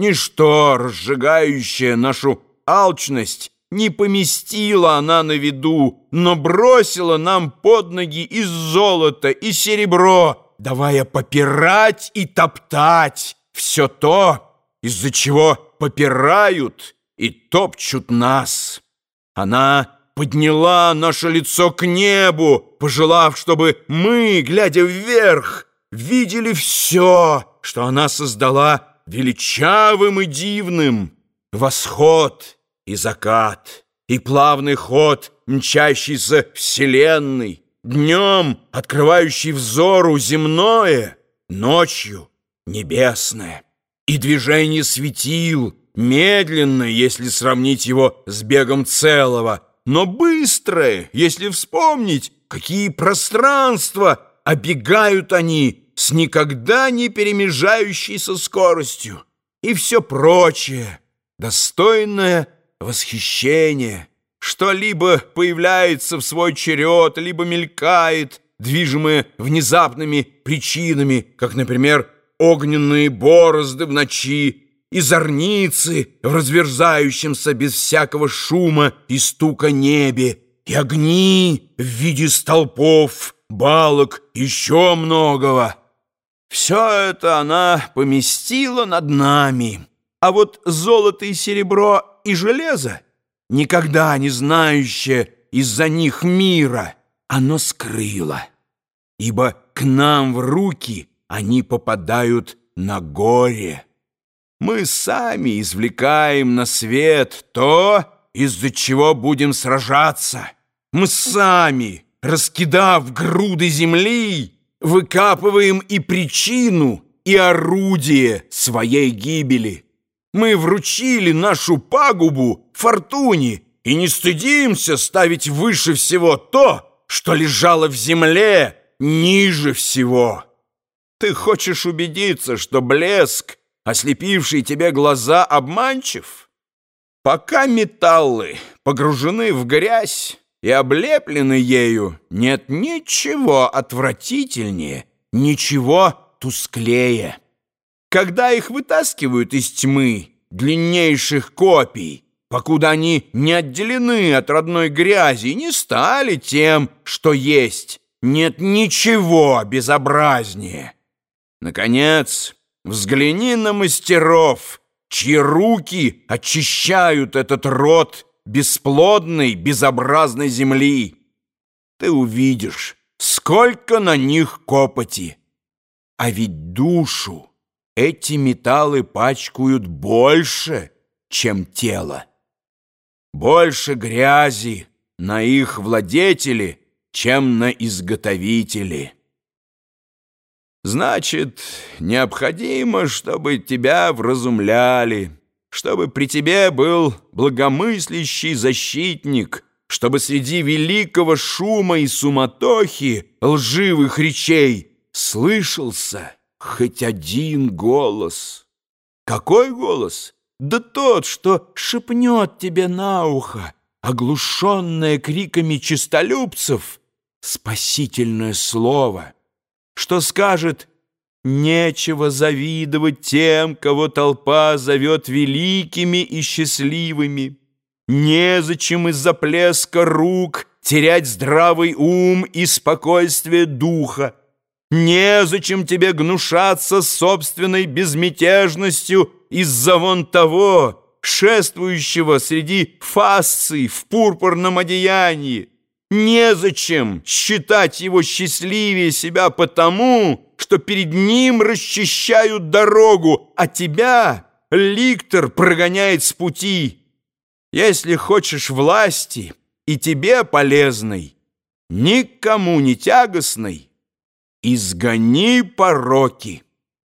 Ничто, разжигающее нашу алчность, не поместила она на виду, но бросила нам под ноги и золото, и серебро, давая попирать и топтать все то, из-за чего попирают и топчут нас. Она подняла наше лицо к небу, пожелав, чтобы мы, глядя вверх, видели все, что она создала величавым и дивным. Восход и закат, и плавный ход мчащийся вселенной, днем открывающий взору земное, ночью небесное, и движение светил, медленное, если сравнить его с бегом целого, но быстрое, если вспомнить, какие пространства обегают они с никогда не перемежающейся скоростью, и все прочее, достойное восхищение, что либо появляется в свой черед, либо мелькает, движимое внезапными причинами, как, например, огненные борозды в ночи, и зорницы в разверзающемся без всякого шума и стука небе, и огни в виде столпов, балок, еще многого. Все это она поместила над нами, а вот золото и серебро и железо, никогда не знающее из-за них мира, оно скрыло, ибо к нам в руки они попадают на горе. Мы сами извлекаем на свет то, из-за чего будем сражаться. Мы сами, раскидав груды земли, выкапываем и причину, и орудие своей гибели. Мы вручили нашу пагубу фортуне и не стыдимся ставить выше всего то, что лежало в земле ниже всего. Ты хочешь убедиться, что блеск ослепивший тебе глаза, обманчив? Пока металлы погружены в грязь и облеплены ею, нет ничего отвратительнее, ничего тусклее. Когда их вытаскивают из тьмы, длиннейших копий, покуда они не отделены от родной грязи и не стали тем, что есть, нет ничего безобразнее. Наконец, Взгляни на мастеров, чьи руки очищают этот род бесплодной, безобразной земли. Ты увидишь, сколько на них копоти. А ведь душу эти металлы пачкают больше, чем тело. Больше грязи на их владетели, чем на изготовители. Значит, необходимо, чтобы тебя вразумляли, чтобы при тебе был благомыслящий защитник, чтобы среди великого шума и суматохи лживых речей слышался хоть один голос. Какой голос? Да тот, что шепнет тебе на ухо, оглушенное криками чистолюбцев, спасительное слово — что скажет «Нечего завидовать тем, кого толпа зовет великими и счастливыми. Незачем из-за плеска рук терять здравый ум и спокойствие духа. Незачем тебе гнушаться собственной безмятежностью из-за вон того, шествующего среди фасций в пурпурном одеянии. Незачем считать его счастливее себя потому, что перед ним расчищают дорогу, а тебя ликтор прогоняет с пути. Если хочешь власти и тебе полезной, никому не тягостной, изгони пороки».